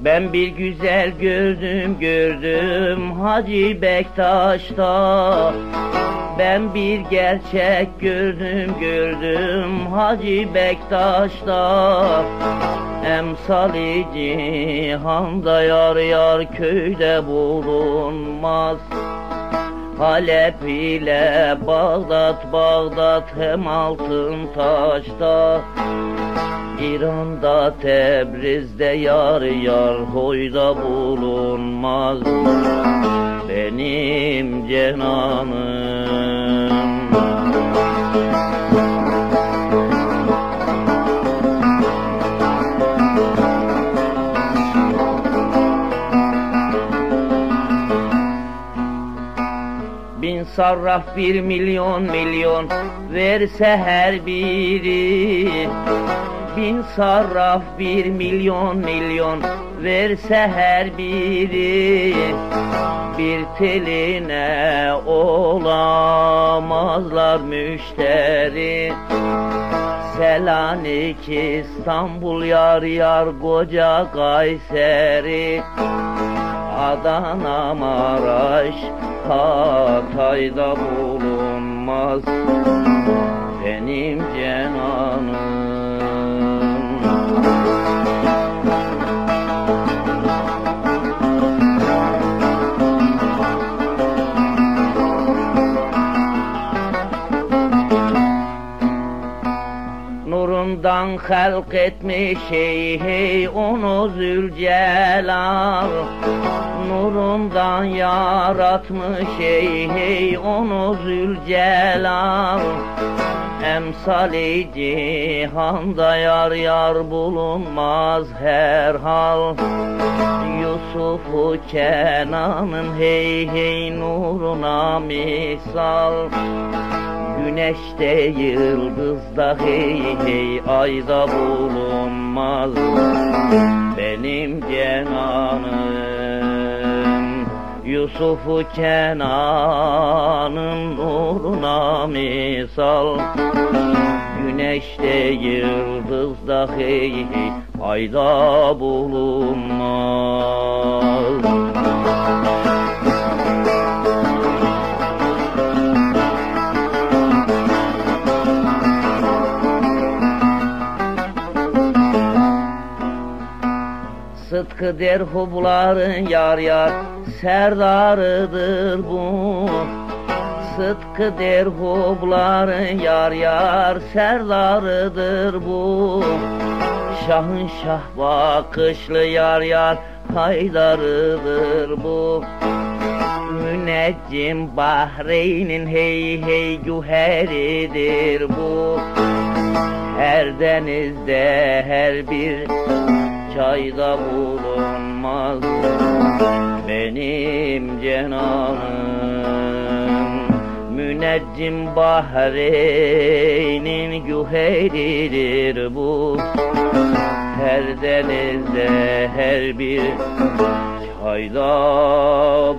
Ben bir güzel gördüm gördüm Hacı Bektaş'ta. Ben bir gerçek gördüm gördüm Hacı Bektaş'ta. Emsali cihanda yar yar köyde bulunmaz Halep ile Bağdat, Bağdat hem altın taşta. İran'da Tebriz'de yar yar hoyda bulunmaz Benim cenanım sarraf bir milyon milyon verse her biri. Bin sarraf bir milyon milyon verse her biri. Bir teline olamazlar müşteri. Selanik İstanbul yar yar koca Kayseri Adana Maraş Hatay'da bulunmaz. Benim cenanım Nurundan halk etmiş hey hey onu Zülcelal. Nurundan yaratmış hey hey onu Zülcelal. Emsali cihanda yar yar bulunmaz her hal Yusuf'u Kenan'ın hey hey nuruna misal Güneşte yıldızda hey hey ayda bulunmaz. Benim cenanım Yusuf'u Kenan'ın nuruna misal. Güneşte yıldızda hey hey ayda bulunmaz Sıtkı derhubların yar yar serdarıdır bu. Sıtkı derhubların yar yar serdarıdır bu. Şahın şah bakışlı yar yar haydarıdır bu. Müneccim Bahreyn'in hey hey güheridir bu. Her denizde her bir çayda bulunmaz benim cenanım. Müneccim Bahreyn'in güheridir bu. Her denizde her bir çayda